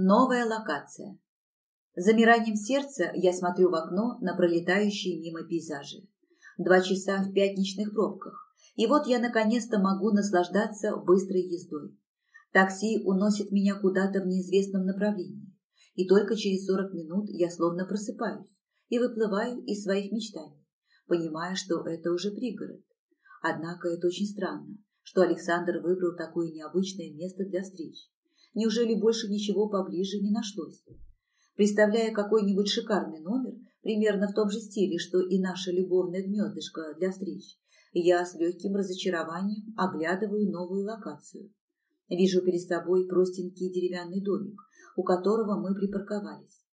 Новая локация. Замиранием сердца я смотрю в окно на пролетающие мимо пейзажи. Два часа в пятничных пробках. И вот я наконец-то могу наслаждаться быстрой ездой. Такси уносит меня куда-то в неизвестном направлении. И только через 40 минут я словно просыпаюсь и выплываю из своих мечтаний, понимая, что это уже пригород. Однако это очень странно, что Александр выбрал такое необычное место для встреч. Неужели больше ничего поближе не нашлось? Представляя какой-нибудь шикарный номер, примерно в том же стиле, что и наше любовное гнездышко для встреч, я с легким разочарованием оглядываю новую локацию. Вижу перед собой простенький деревянный домик, у которого мы припарковались.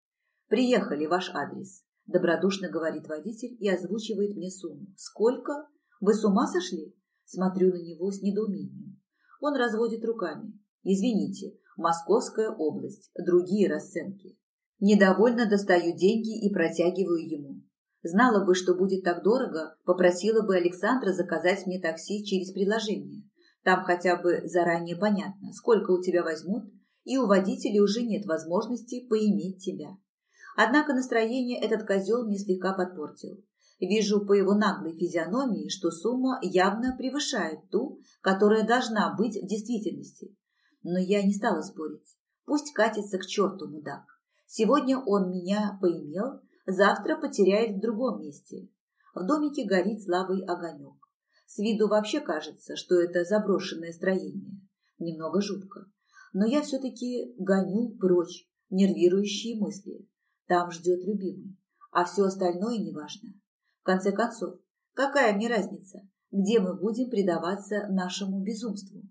«Приехали, ваш адрес», – добродушно говорит водитель и озвучивает мне сумму. «Сколько? Вы с ума сошли?» Смотрю на него с недоумением. Он разводит руками. «Извините, Московская область, другие расценки. Недовольно достаю деньги и протягиваю ему. Знала бы, что будет так дорого, попросила бы Александра заказать мне такси через приложение. Там хотя бы заранее понятно, сколько у тебя возьмут, и у водителя уже нет возможности поиметь тебя. Однако настроение этот козел мне слегка подпортил. Вижу по его наглой физиономии, что сумма явно превышает ту, которая должна быть в действительности. Но я не стала спорить. Пусть катится к черту мудак. Сегодня он меня поимел, завтра потеряет в другом месте. В домике горит слабый огонек. С виду вообще кажется, что это заброшенное строение. Немного жутко. Но я все-таки гоню прочь нервирующие мысли. Там ждет любимый, а все остальное неважно. В конце концов, какая мне разница, где мы будем предаваться нашему безумству?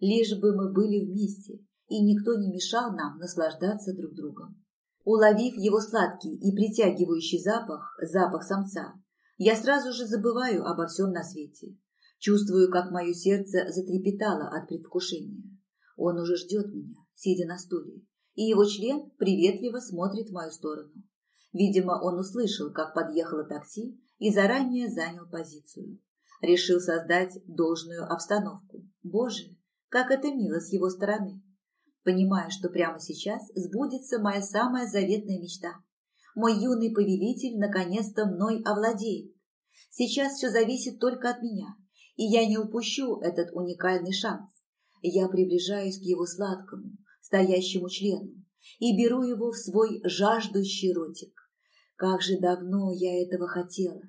Лишь бы мы были вместе, и никто не мешал нам наслаждаться друг другом. Уловив его сладкий и притягивающий запах, запах самца, я сразу же забываю обо всем на свете. Чувствую, как мое сердце затрепетало от предвкушения. Он уже ждет меня, сидя на стуле, и его член приветливо смотрит в мою сторону. Видимо, он услышал, как подъехало такси и заранее занял позицию. Решил создать должную обстановку. Боже, как это мило с его стороны. Понимая, что прямо сейчас сбудется моя самая заветная мечта. Мой юный повелитель наконец-то мной овладеет. Сейчас все зависит только от меня, и я не упущу этот уникальный шанс. Я приближаюсь к его сладкому, стоящему члену и беру его в свой жаждущий ротик. Как же давно я этого хотела!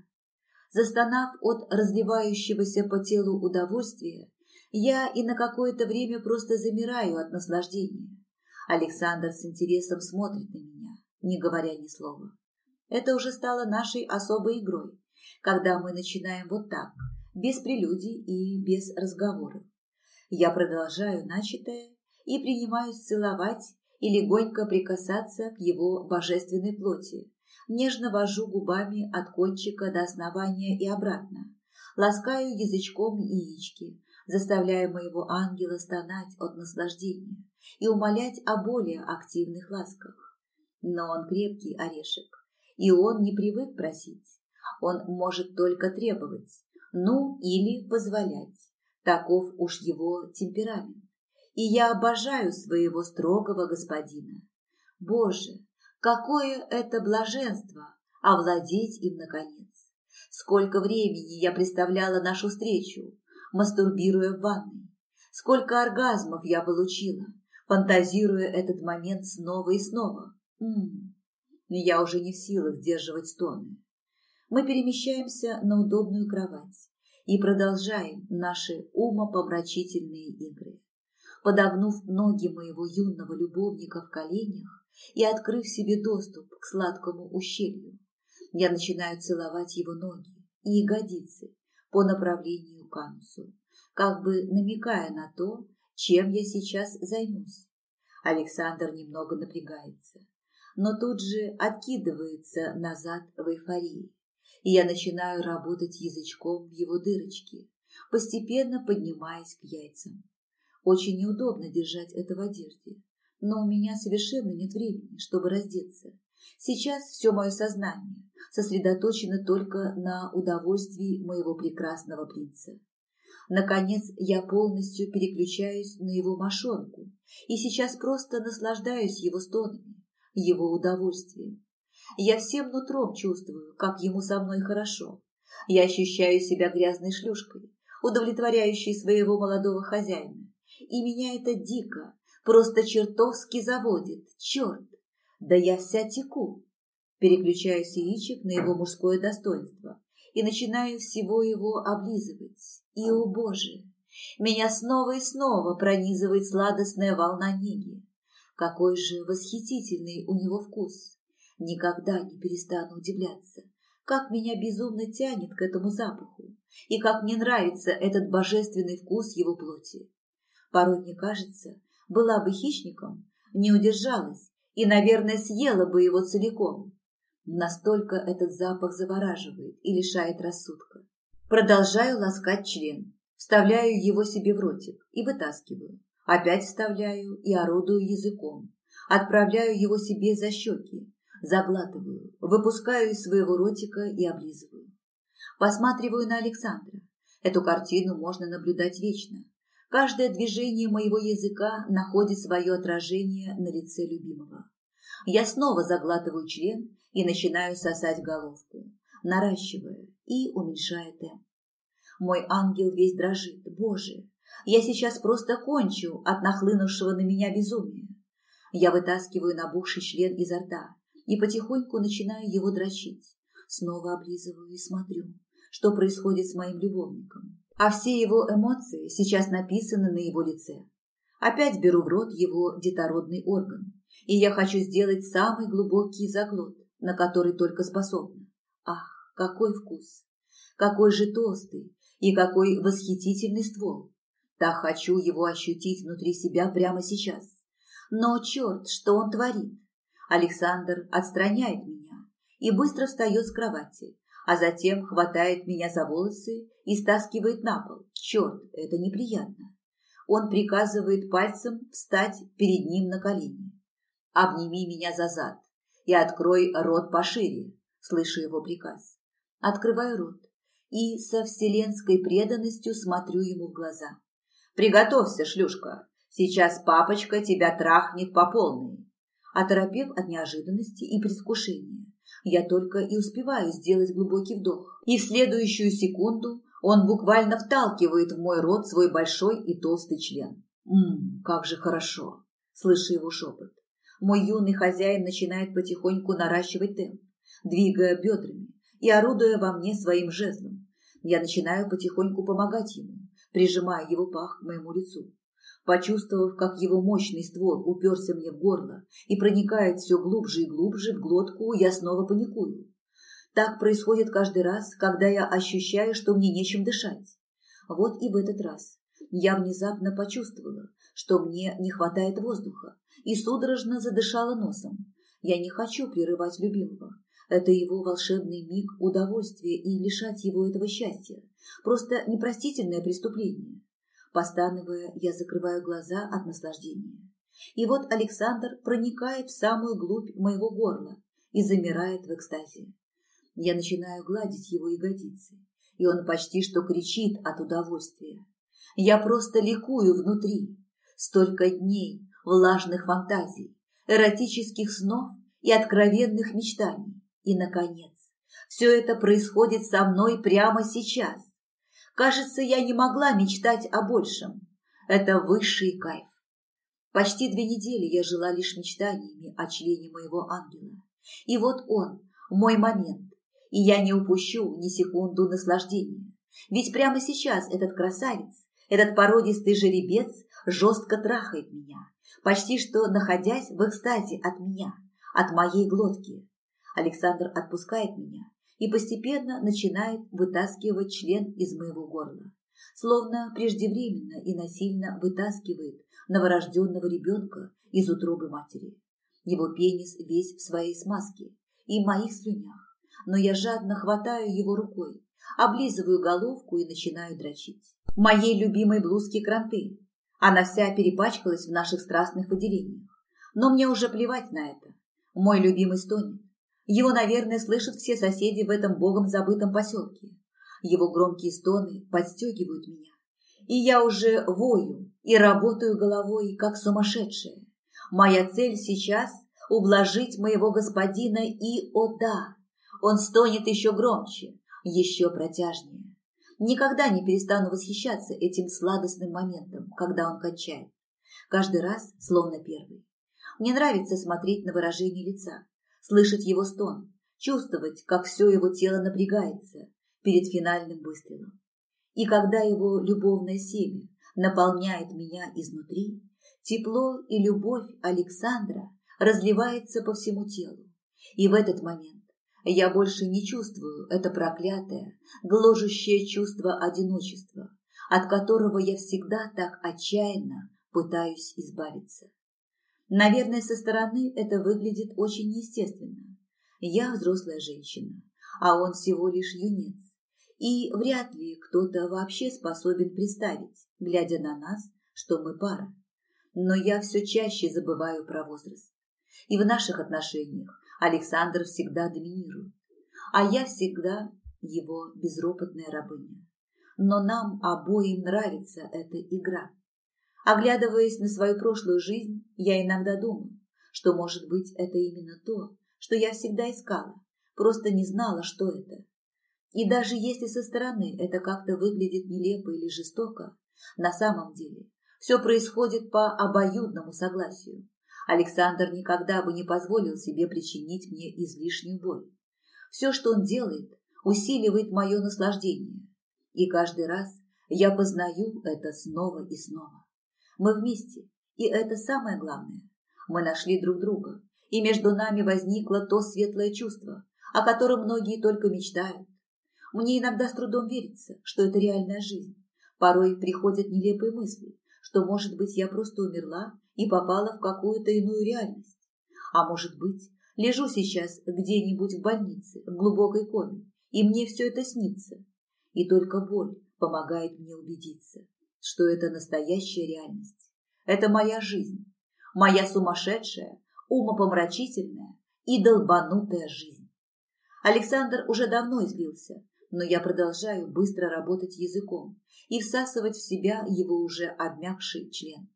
Застонав от разливающегося по телу удовольствия, я и на какое-то время просто замираю от наслаждения. Александр с интересом смотрит на меня, не говоря ни слова. Это уже стало нашей особой игрой, когда мы начинаем вот так, без прелюдий и без разговоров. Я продолжаю начатое и принимаюсь целовать и легонько прикасаться к его божественной плоти. Нежно вожу губами от кончика до основания и обратно. Ласкаю язычком яички, заставляя моего ангела стонать от наслаждения и умолять о более активных ласках. Но он крепкий орешек, и он не привык просить. Он может только требовать, ну или позволять. Таков уж его темперамент. И я обожаю своего строгого господина. Боже, какое это блаженство овладеть им наконец! Сколько времени я представляла нашу встречу, мастурбируя в ванной. Сколько оргазмов я получила, фантазируя этот момент снова и снова. М. Я уже не в силах сдерживать стоны. Мы перемещаемся на удобную кровать и продолжаем наши умопомрачительные игры. Подогнув ноги моего юного любовника в коленях и открыв себе доступ к сладкому ущелью, я начинаю целовать его ноги и ягодицы по направлению к Анусу, как бы намекая на то, чем я сейчас займусь. Александр немного напрягается, но тут же откидывается назад в эйфории, и я начинаю работать язычком в его дырочке, постепенно поднимаясь к яйцам. Очень неудобно держать это в одежде, но у меня совершенно нет времени, чтобы раздеться. Сейчас все мое сознание сосредоточено только на удовольствии моего прекрасного принца. Наконец я полностью переключаюсь на его мошонку и сейчас просто наслаждаюсь его стонами, его удовольствием. Я всем нутром чувствую, как ему со мной хорошо. Я ощущаю себя грязной шлюшкой, удовлетворяющей своего молодого хозяина. И меня это дико, просто чертовски заводит. Черт! Да я вся теку. Переключаю яичек на его мужское достоинство и начинаю всего его облизывать. И, о боже, меня снова и снова пронизывает сладостная волна неги. Какой же восхитительный у него вкус! Никогда не перестану удивляться, как меня безумно тянет к этому запаху, и как мне нравится этот божественный вкус его плоти. Порой мне кажется, была бы хищником, не удержалась и, наверное, съела бы его целиком. Настолько этот запах завораживает и лишает рассудка. Продолжаю ласкать член, вставляю его себе в ротик и вытаскиваю. Опять вставляю и орудую языком. Отправляю его себе за щеки, заглатываю, выпускаю из своего ротика и облизываю. Посматриваю на Александра. Эту картину можно наблюдать вечно. Каждое движение моего языка находит свое отражение на лице любимого. Я снова заглатываю член и начинаю сосать головку, наращивая и уменьшая темп. Мой ангел весь дрожит. Боже, я сейчас просто кончу от нахлынувшего на меня безумия. Я вытаскиваю набухший член изо рта и потихоньку начинаю его дрочить. Снова облизываю и смотрю, что происходит с моим любовником. А все его эмоции сейчас написаны на его лице. Опять беру в рот его детородный орган, и я хочу сделать самый глубокий заглот, на который только способна. Ах, какой вкус! Какой же толстый и какой восхитительный ствол! Так хочу его ощутить внутри себя прямо сейчас. Но черт, что он творит! Александр отстраняет меня и быстро встает с кровати, а затем хватает меня за волосы и стаскивает на пол. Черт, это неприятно. Он приказывает пальцем встать перед ним на колени. «Обними меня за зад и открой рот пошире», слышу его приказ. Открываю рот и со вселенской преданностью смотрю ему в глаза. «Приготовься, шлюшка, сейчас папочка тебя трахнет по полной». Оторопев от неожиданности и предвкушения, я только и успеваю сделать глубокий вдох. И в следующую секунду он буквально вталкивает в мой рот свой большой и толстый член. «Ммм, как же хорошо!» – слышу его шепот. Мой юный хозяин начинает потихоньку наращивать темп, двигая бедрами и орудуя во мне своим жезлом. Я начинаю потихоньку помогать ему, прижимая его пах к моему лицу. Почувствовав, как его мощный ствол уперся мне в горло и проникает все глубже и глубже в глотку, я снова паникую. Так происходит каждый раз, когда я ощущаю, что мне нечем дышать. Вот и в этот раз я внезапно почувствовала, что мне не хватает воздуха, и судорожно задышала носом. Я не хочу прерывать любимого. Это его волшебный миг удовольствия и лишать его этого счастья. Просто непростительное преступление. Постановая, я закрываю глаза от наслаждения. И вот Александр проникает в самую глубь моего горла и замирает в экстазе. Я начинаю гладить его ягодицы, и он почти что кричит от удовольствия. Я просто ликую внутри. Столько дней, влажных фантазий, эротических снов и откровенных мечтаний. И, наконец, все это происходит со мной прямо сейчас. Кажется, я не могла мечтать о большем. Это высший кайф. Почти две недели я жила лишь мечтаниями о члене моего ангела. И вот он, мой момент, и я не упущу ни секунду наслаждения. Ведь прямо сейчас этот красавец, этот породистый жеребец жестко трахает меня, почти что находясь в экстазе от меня, от моей глотки. Александр отпускает меня и постепенно начинает вытаскивать член из моего горла, словно преждевременно и насильно вытаскивает новорожденного ребенка из утробы матери. Его пенис весь в своей смазке и моих слюнях но я жадно хватаю его рукой, облизываю головку и начинаю дрочить. Моей любимой блузки кранты. Она вся перепачкалась в наших страстных выделениях. Но мне уже плевать на это. Мой любимый стонет. Его, наверное, слышат все соседи в этом богом забытом поселке. Его громкие стоны подстегивают меня, И я уже вою и работаю головой, как сумасшедшая. Моя цель сейчас – ублажить моего господина и, о да, он стонет еще громче, еще протяжнее. Никогда не перестану восхищаться этим сладостным моментом, когда он кончает. Каждый раз словно первый. Мне нравится смотреть на выражение лица, слышать его стон, чувствовать, как все его тело напрягается перед финальным выстрелом. И когда его любовное семя наполняет меня изнутри, тепло и любовь Александра разливается по всему телу. И в этот момент я больше не чувствую это проклятое, гложущее чувство одиночества, от которого я всегда так отчаянно пытаюсь избавиться. Наверное, со стороны это выглядит очень неестественно. Я взрослая женщина, а он всего лишь юнец. И вряд ли кто-то вообще способен представить, глядя на нас, что мы пара. Но я все чаще забываю про возраст. И в наших отношениях Александр всегда доминирует, а я всегда его безропотная рабыня. Но нам обоим нравится эта игра. Оглядываясь на свою прошлую жизнь, я иногда думаю, что, может быть, это именно то, что я всегда искала, просто не знала, что это. И даже если со стороны это как-то выглядит нелепо или жестоко, на самом деле все происходит по обоюдному согласию. Александр никогда бы не позволил себе причинить мне излишнюю боль. Все, что он делает, усиливает мое наслаждение. И каждый раз я познаю это снова и снова. Мы вместе, и это самое главное. Мы нашли друг друга, и между нами возникло то светлое чувство, о котором многие только мечтают. Мне иногда с трудом верится, что это реальная жизнь. Порой приходят нелепые мысли, что, может быть, я просто умерла и попала в какую-то иную реальность. А может быть, лежу сейчас где-нибудь в больнице, в глубокой коме, и мне все это снится. И только боль помогает мне убедиться, что это настоящая реальность. Это моя жизнь, моя сумасшедшая, умопомрачительная и долбанутая жизнь. Александр уже давно избился, но я продолжаю быстро работать языком и всасывать в себя его уже обмякший член.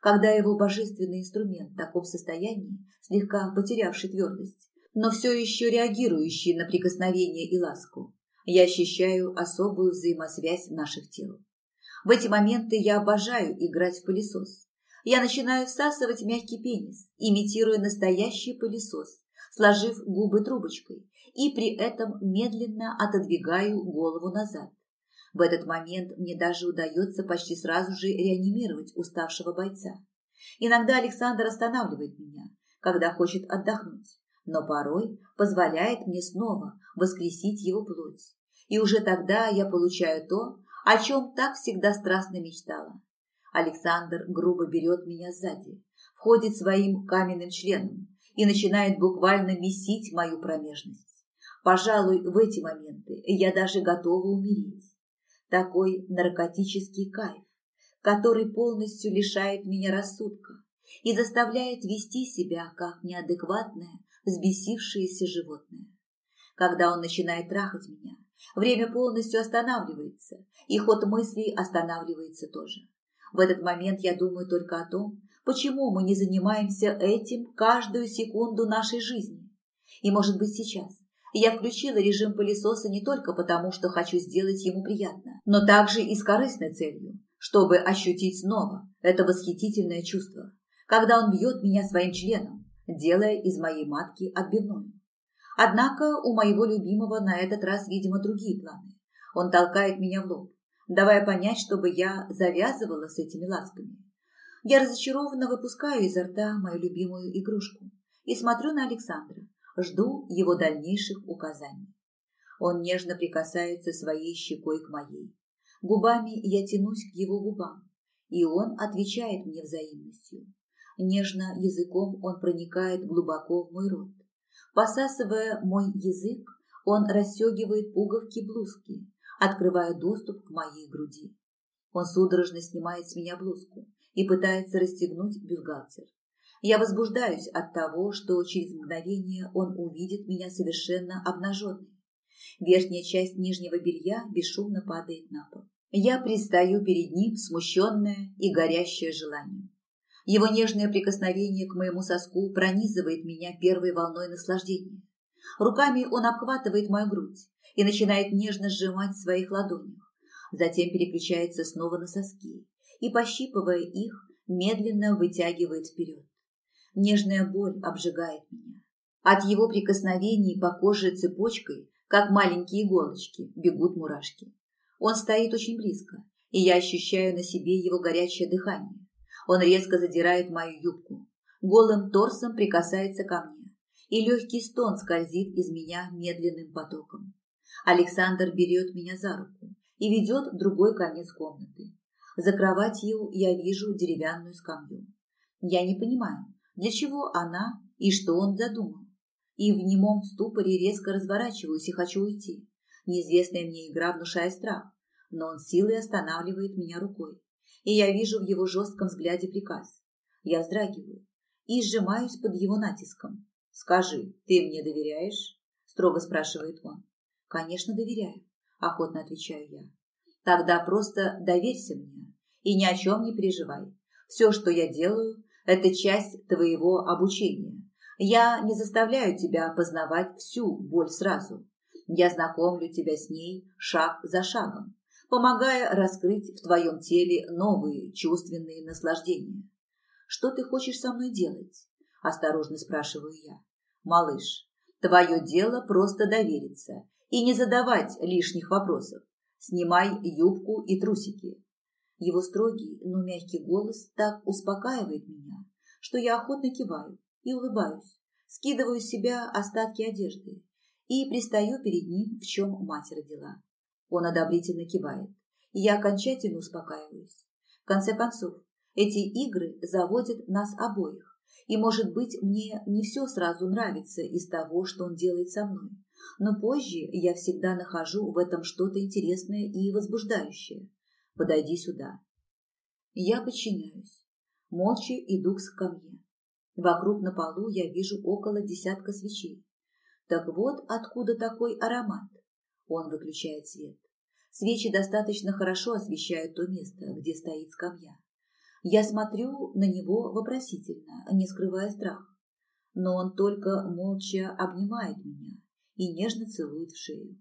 Когда его божественный инструмент в таком состоянии, слегка потерявший твердость, но все еще реагирующий на прикосновение и ласку, я ощущаю особую взаимосвязь наших тел. В эти моменты я обожаю играть в пылесос. Я начинаю всасывать мягкий пенис, имитируя настоящий пылесос, сложив губы трубочкой, и при этом медленно отодвигаю голову назад. В этот момент мне даже удается почти сразу же реанимировать уставшего бойца. Иногда Александр останавливает меня, когда хочет отдохнуть, но порой позволяет мне снова воскресить его плоть. И уже тогда я получаю то, о чем так всегда страстно мечтала. Александр грубо берет меня сзади, входит своим каменным членом и начинает буквально месить мою промежность. Пожалуй, в эти моменты я даже готова умереть. Такой наркотический кайф, который полностью лишает меня рассудка и заставляет вести себя как неадекватное, взбесившееся животное. Когда он начинает трахать меня, время полностью останавливается, и ход мыслей останавливается тоже. В этот момент я думаю только о том, почему мы не занимаемся этим каждую секунду нашей жизни. И, может быть, сейчас, я включила режим пылесоса не только потому, что хочу сделать ему приятно, но также и с корыстной целью, чтобы ощутить снова это восхитительное чувство, когда он бьет меня своим членом, делая из моей матки отбивную. Однако у моего любимого на этот раз, видимо, другие планы. Он толкает меня в лоб, давая понять, чтобы я завязывала с этими ласками. Я разочарованно выпускаю изо рта мою любимую игрушку и смотрю на Александра, Жду его дальнейших указаний. Он нежно прикасается своей щекой к моей. Губами я тянусь к его губам, и он отвечает мне взаимностью. Нежно языком он проникает глубоко в мой рот. Посасывая мой язык, он расстегивает пуговки блузки, открывая доступ к моей груди. Он судорожно снимает с меня блузку и пытается расстегнуть бюстгальтер. Я возбуждаюсь от того, что через мгновение он увидит меня совершенно обнаженной. Верхняя часть нижнего белья бесшумно падает на пол. Я предстаю перед ним, смущенная и горящая желанием. Его нежное прикосновение к моему соску пронизывает меня первой волной наслаждения. Руками он обхватывает мою грудь и начинает нежно сжимать в своих ладонях. Затем переключается снова на соски и, пощипывая их, медленно вытягивает вперед. Нежная боль обжигает меня. От его прикосновений по коже цепочкой, как маленькие иголочки, бегут мурашки. Он стоит очень близко, и я ощущаю на себе его горячее дыхание. Он резко задирает мою юбку, голым торсом прикасается ко мне, и легкий стон скользит из меня медленным потоком. Александр берет меня за руку и ведет другой конец комнаты. За кроватью я вижу деревянную скамью. Я не понимаю, для чего она и что он задумал. И в немом ступоре резко разворачиваюсь и хочу уйти. Неизвестная мне игра внушает страх, но он силой останавливает меня рукой. И я вижу в его жестком взгляде приказ. Я вздрагиваю и сжимаюсь под его натиском. «Скажи, ты мне доверяешь?» – строго спрашивает он. «Конечно, доверяю», – охотно отвечаю я. «Тогда просто доверься мне и ни о чем не переживай. Все, что я делаю, это часть твоего обучения. Я не заставляю тебя познавать всю боль сразу. Я знакомлю тебя с ней шаг за шагом, помогая раскрыть в твоем теле новые чувственные наслаждения. Что ты хочешь со мной делать? Осторожно спрашиваю я. Малыш, твое дело просто довериться и не задавать лишних вопросов. Снимай юбку и трусики. Его строгий, но мягкий голос так успокаивает меня, что я охотно киваю и улыбаюсь, скидываю с себя остатки одежды и пристаю перед ним, в чем мать родила. Он одобрительно кивает, и я окончательно успокаиваюсь. В конце концов, эти игры заводят нас обоих, и, может быть, мне не все сразу нравится из того, что он делает со мной, но позже я всегда нахожу в этом что-то интересное и возбуждающее. Подойди сюда. Я подчиняюсь. Молча иду к скамье. Вокруг на полу я вижу около десятка свечей. Так вот откуда такой аромат. Он выключает свет. Свечи достаточно хорошо освещают то место, где стоит скамья. Я смотрю на него вопросительно, не скрывая страха. Но он только молча обнимает меня и нежно целует в шею.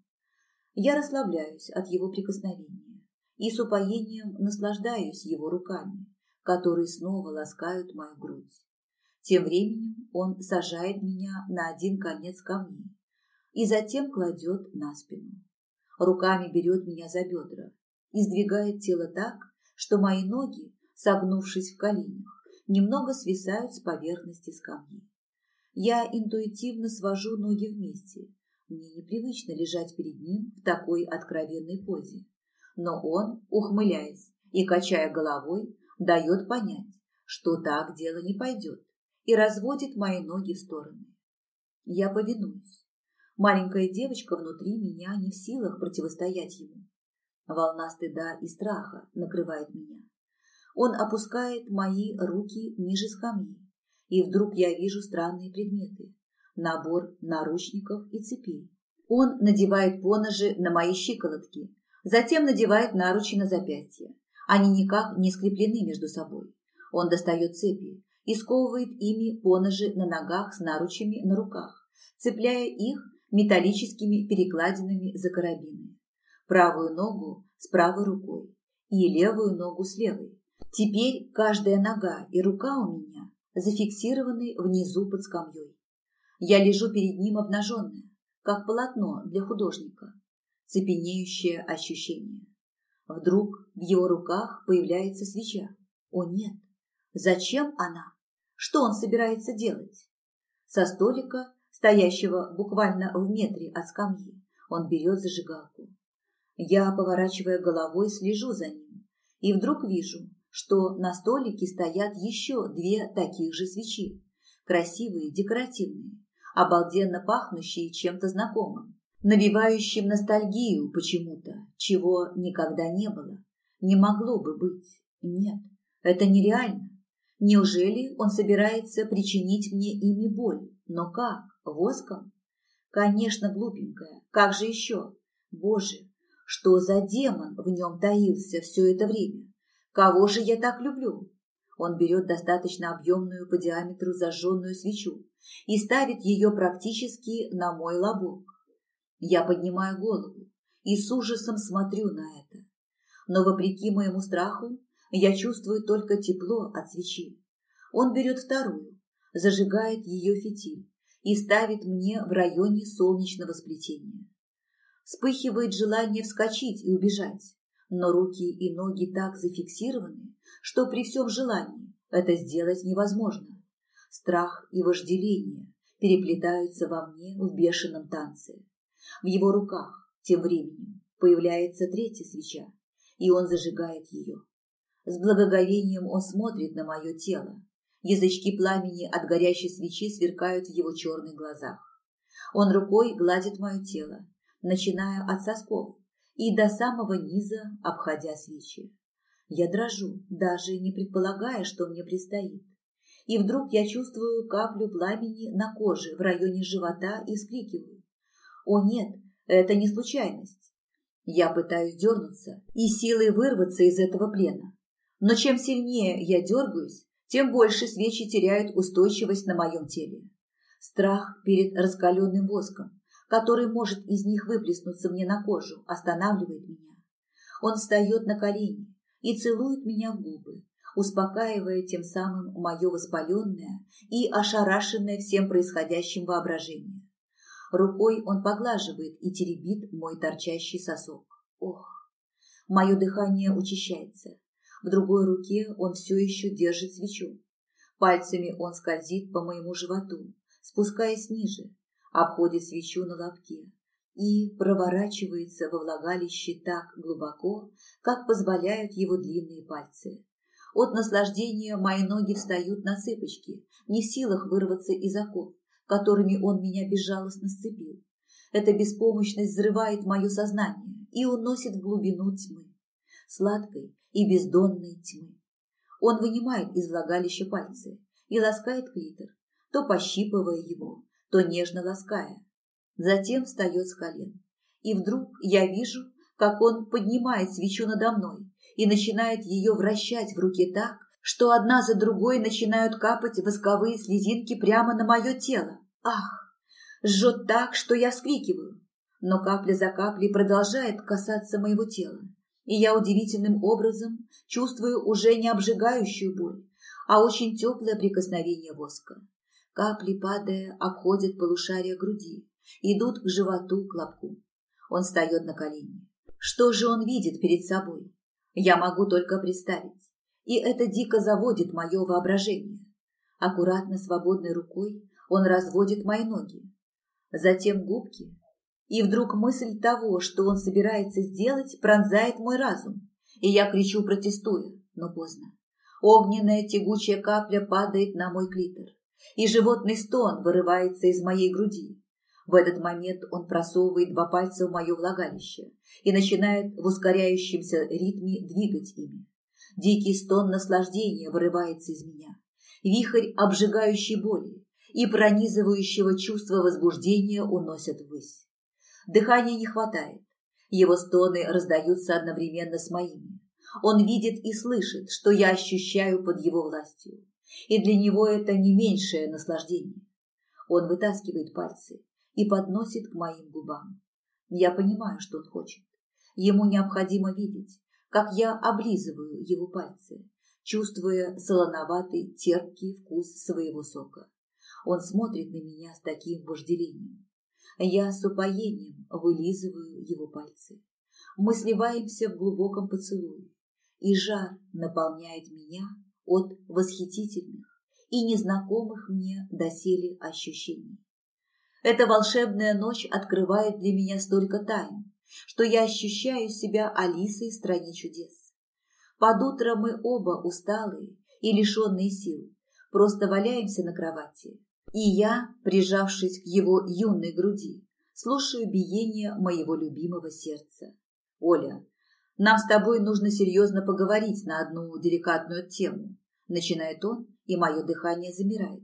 Я расслабляюсь от его прикосновения и с упоением наслаждаюсь его руками, которые снова ласкают мою грудь. Тем временем он сажает меня на один конец камней и затем кладет на спину. Руками берет меня за бедра и сдвигает тело так, что мои ноги, согнувшись в коленях, немного свисают с поверхности скамьи. Я интуитивно свожу ноги вместе. Мне непривычно лежать перед ним в такой откровенной позе. Но он, ухмыляясь и качая головой, дает понять, что так дело не пойдет, и разводит мои ноги в стороны. Я повинуюсь. Маленькая девочка внутри меня не в силах противостоять ему. Волна стыда и страха накрывает меня. Он опускает мои руки ниже скамьи, и вдруг я вижу странные предметы. Набор наручников и цепей. Он надевает поножи на мои щиколотки, затем надевает наручи на запястье. Они никак не скреплены между собой. Он достает цепи и сковывает ими поножи на ногах с наручами на руках, цепляя их металлическими перекладинами за карабины. Правую ногу с правой рукой и левую ногу с левой. Теперь каждая нога и рука у меня зафиксированы внизу под скамьей. Я лежу перед ним обнаженная, как полотно для художника. Цепенеющее ощущение. Вдруг в его руках появляется свеча. О нет! Зачем она? Что он собирается делать? Со столика, стоящего буквально в метре от скамьи, он берет зажигалку. Я, поворачивая головой, слежу за ним. И вдруг вижу, что на столике стоят еще две таких же свечи. Красивые, декоративные, обалденно пахнущие чем-то знакомым навевающим ностальгию почему-то, чего никогда не было. Не могло бы быть. Нет, это нереально. Неужели он собирается причинить мне ими боль? Но как? Воском? Конечно, глупенькая. Как же еще? Боже, Что за демон в нем таился все это время? Кого же я так люблю? Он берет достаточно объемную по диаметру зажженную свечу и ставит ее практически на мой лобок. Я поднимаю голову и с ужасом смотрю на это. Но вопреки моему страху я чувствую только тепло от свечи. Он берет вторую, зажигает ее фитиль и ставит мне в районе солнечного сплетения. Вспыхивает желание вскочить и убежать, но руки и ноги так зафиксированы, что при всем желании это сделать невозможно. Страх и вожделение переплетаются во мне в бешеном танце. В его руках тем временем появляется третья свеча, и он зажигает ее. С благоговением он смотрит на мое тело. Язычки пламени от горящей свечи сверкают в его черных глазах. Он рукой гладит мое тело, начиная от сосков и до самого низа, обходя свечи. Я дрожу, даже не предполагая, что мне предстоит. И вдруг я чувствую каплю пламени на коже в районе живота и вскрикиваю. О нет, это не случайность. Я пытаюсь дернуться и силой вырваться из этого плена. Но чем сильнее я дергаюсь, тем больше свечи теряют устойчивость на моем теле. Страх перед раскаленным воском, который может из них выплеснуться мне на кожу, останавливает меня. Он встает на колени и целует меня в губы, успокаивая тем самым мое воспаленное и ошарашенное всем происходящим воображение. Рукой он поглаживает и теребит мой торчащий сосок. Ох! Мое дыхание учащается. В другой руке он все еще держит свечу. Пальцами он скользит по моему животу, спускаясь ниже, обходит свечу на лобке и проворачивается во влагалище так глубоко, как позволяют его длинные пальцы. От наслаждения мои ноги встают на цыпочки, не в силах вырваться из оков, которыми он меня безжалостно сцепил. Эта беспомощность взрывает мое сознание и уносит в глубину тьмы, сладкой и бездонной тьмы. Он вынимает из влагалища пальцы и ласкает клитор, то пощипывая его, то нежно лаская. Затем встает с колен. И вдруг я вижу, как он поднимает свечу надо мной и начинает ее вращать в руке так, что одна за другой начинают капать восковые слезинки прямо на мое тело. Ах! Жжет так, что я вскрикиваю. Но капля за каплей продолжает касаться моего тела, и я удивительным образом чувствую уже не обжигающую боль, а очень теплое прикосновение воска. Капли, падая, обходят полушария груди, идут к животу, к лобку. Он встает на колени. Что же он видит перед собой? Я могу только представить. И это дико заводит мое воображение. Аккуратно свободной рукой он разводит мои ноги. Затем губки. И вдруг мысль того, что он собирается сделать, пронзает мой разум. И я кричу, протестуя, но поздно. Огненная тягучая капля падает на мой клитор и животный стон вырывается из моей груди. В этот момент он просовывает два пальца в мое влагалище и начинает в ускоряющемся ритме двигать ими. Дикий стон наслаждения вырывается из меня. Вихрь обжигающей боли и пронизывающего чувства возбуждения уносят ввысь. Дыхания не хватает. Его стоны раздаются одновременно с моими. Он видит и слышит, что я ощущаю под его властью и для него это не меньшее наслаждение. Он вытаскивает пальцы и подносит к моим губам. Я понимаю, что он хочет. Ему необходимо видеть, как я облизываю его пальцы, чувствуя солоноватый, терпкий вкус своего сока. Он смотрит на меня с таким вожделением. Я с упоением вылизываю его пальцы. Мы сливаемся в глубоком поцелуе, и жар наполняет меня от восхитительных и незнакомых мне доселе ощущений. Эта волшебная ночь открывает для меня столько тайн, что я ощущаю себя Алисой в стране чудес. Под утро мы оба усталые и лишенные сил, просто валяемся на кровати, и я, прижавшись к его юной груди, слушаю биение моего любимого сердца. Оля, нам с тобой нужно серьезно поговорить на одну деликатную тему. Начинает он, и мое дыхание замирает.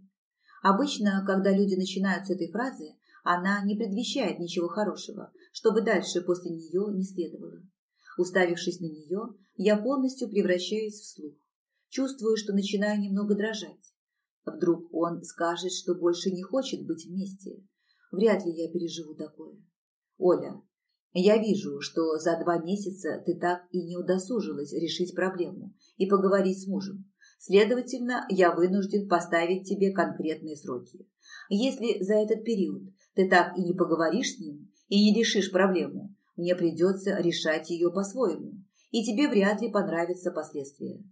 Обычно, когда люди начинают с этой фразы, она не предвещает ничего хорошего, чтобы дальше после нее не следовало. Уставившись на нее, я полностью превращаюсь в слух. Чувствую, что начинаю немного дрожать. Вдруг он скажет, что больше не хочет быть вместе. Вряд ли я переживу такое. Оля, я вижу, что за два месяца ты так и не удосужилась решить проблему и поговорить с мужем. Следовательно, я вынужден поставить тебе конкретные сроки. Если за этот период ты так и не поговоришь с ним и не решишь проблему, мне придется решать ее по-своему, и тебе вряд ли понравятся последствия.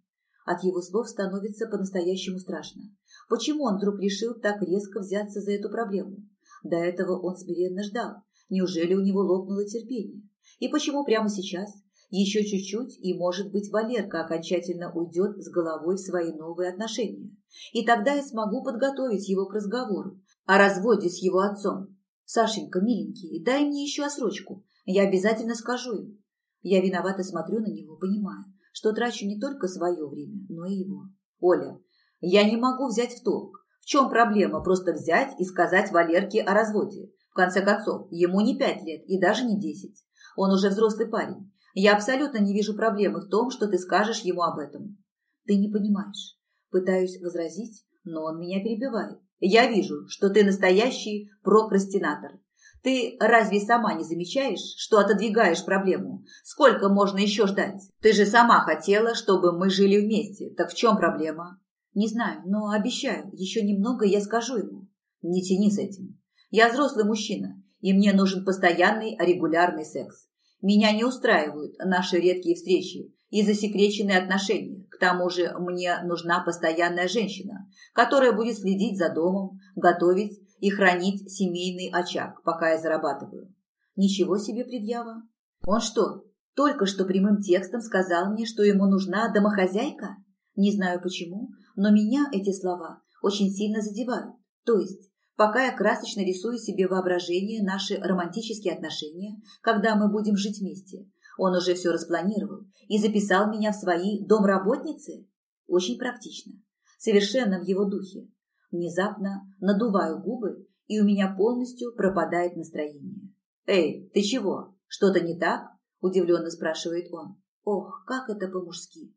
От его слов становится по-настоящему страшно. Почему он вдруг решил так резко взяться за эту проблему? До этого он смиренно ждал. Неужели у него лопнуло терпение? И почему прямо сейчас? Еще чуть-чуть, и, может быть, Валерка окончательно уйдет с головой в свои новые отношения. И тогда я смогу подготовить его к разговору о разводе с его отцом. Сашенька, миленький, дай мне еще осрочку. Я обязательно скажу им. Я виновато смотрю на него, понимая, что трачу не только свое время, но и его. Оля, я не могу взять в толк. В чем проблема просто взять и сказать Валерке о разводе? В конце концов, ему не пять лет и даже не десять. Он уже взрослый парень. Я абсолютно не вижу проблемы в том, что ты скажешь ему об этом. Ты не понимаешь. Пытаюсь возразить, но он меня перебивает. Я вижу, что ты настоящий прокрастинатор. Ты разве сама не замечаешь, что отодвигаешь проблему? Сколько можно еще ждать? Ты же сама хотела, чтобы мы жили вместе. Так в чем проблема? Не знаю, но обещаю, еще немного я скажу ему. Не тяни с этим. Я взрослый мужчина, и мне нужен постоянный регулярный секс. Меня не устраивают наши редкие встречи и засекреченные отношения. К тому же мне нужна постоянная женщина, которая будет следить за домом, готовить и хранить семейный очаг, пока я зарабатываю. Ничего себе предъява. Он что, только что прямым текстом сказал мне, что ему нужна домохозяйка? Не знаю почему, но меня эти слова очень сильно задевают. То есть, пока я красочно рисую себе воображение наши романтические отношения, когда мы будем жить вместе, он уже все распланировал и записал меня в свои домработницы? Очень практично. Совершенно в его духе. Внезапно надуваю губы, и у меня полностью пропадает настроение. «Эй, ты чего? Что-то не так?» – удивленно спрашивает он. Ох, как это по-мужски.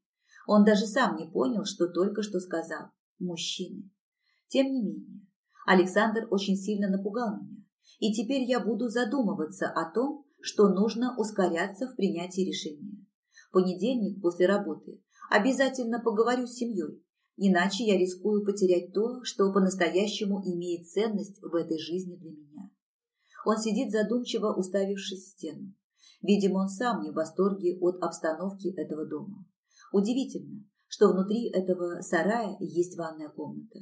Он даже сам не понял, что только что сказал. Мужчины. Тем не менее, Александр очень сильно напугал меня, и теперь я буду задумываться о том, что нужно ускоряться в принятии решения. В понедельник после работы обязательно поговорю с семьей Иначе я рискую потерять то, что по-настоящему имеет ценность в этой жизни для меня. Он сидит задумчиво, уставившись в стену. Видимо, он сам не в восторге от обстановки этого дома. Удивительно, что внутри этого сарая есть ванная комната.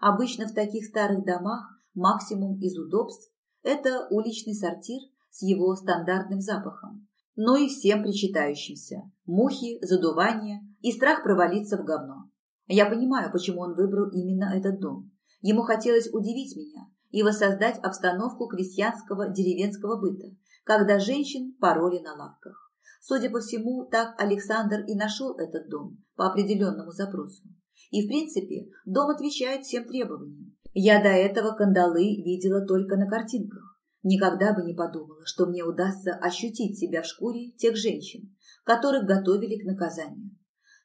Обычно в таких старых домах максимум из удобств – это уличный сортир с его стандартным запахом, но и всем причитающимся – мухи, задувание и страх провалиться в говно. Я понимаю, почему он выбрал именно этот дом. Ему хотелось удивить меня и воссоздать обстановку крестьянского деревенского быта, когда женщин пороли на лавках. Судя по всему, так Александр и нашел этот дом по определенному запросу. И, в принципе, дом отвечает всем требованиям. Я до этого кандалы видела только на картинках. Никогда бы не подумала, что мне удастся ощутить себя в шкуре тех женщин, которых готовили к наказанию.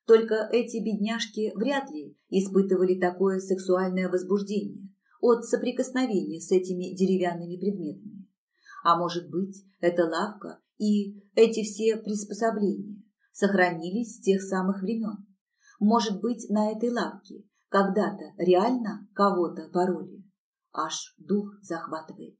Только эти бедняжки вряд ли испытывали такое сексуальное возбуждение от соприкосновения с этими деревянными предметами. А может быть, эта лавка и эти все приспособления сохранились с тех самых времен. Может быть, на этой лавке когда-то реально кого-то пороли. Аж дух захватывает.